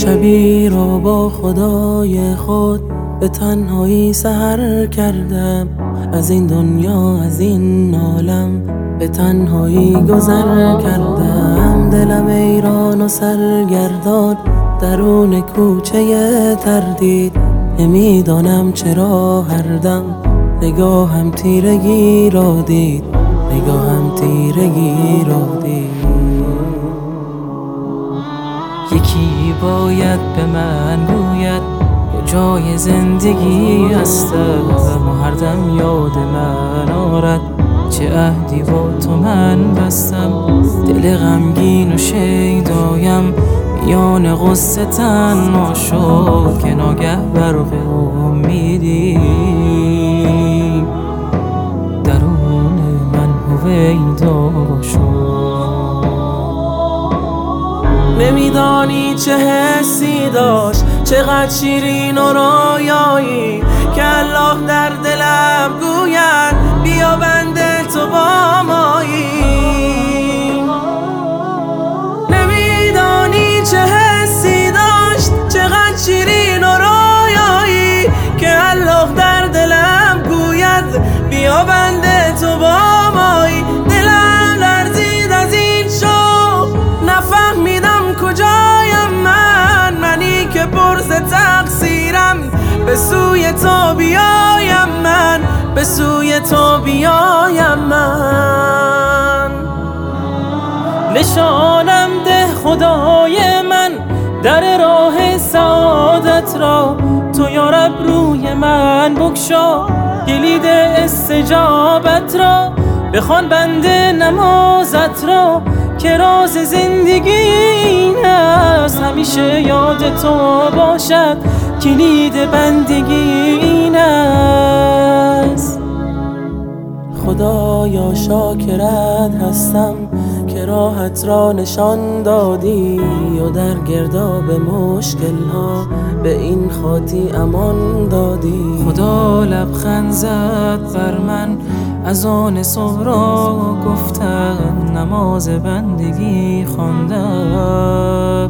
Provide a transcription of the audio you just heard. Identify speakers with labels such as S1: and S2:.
S1: شبی را با خدای خود به تنهایی سهر کردم. از این دنیا از این عالم به تنهایی گذر کردم. دلم ایران و سرگردان درون کوچه تردید. نمی‌دانم چرا هر دم نگاهم تیرگی را دید. نگاهم تیرگی را دید.
S2: یکی باید به من گوید کجای زندگی هستم و هر دم یاد من آرد. چه عهدی با تو من بستم دل غمگین و شیدایم. میان غصه تنها شد که ناگه برق امیدی درون من هویدا شد
S1: نمیدانی چه حسی داشت چقدر شیرین و رویایی که الله در دلم گوید بیا بنده تو با مایی. نمیدانی چه حسی داشت چقدر شیرین و رویایی که الله در دلم گوید بیا بنده به سوی تو بیایم من به سوی تو بیایم من.
S2: نشانم ده خدای من در راه سعادت را. تو یارب روی من بکشا کلید استجابت را. بخوان بنده نمازت را که راز زندگی است همیشه یاد تو باشد. کلید بندگی این است.
S1: خدایا شاکرت هستم که راحت را نشان دادی و در گرداب مشکل ها به این خاطی امان دادی.
S2: خدا لبخند زد بر من از آن صبرا گفتن نماز بندگی خواندم.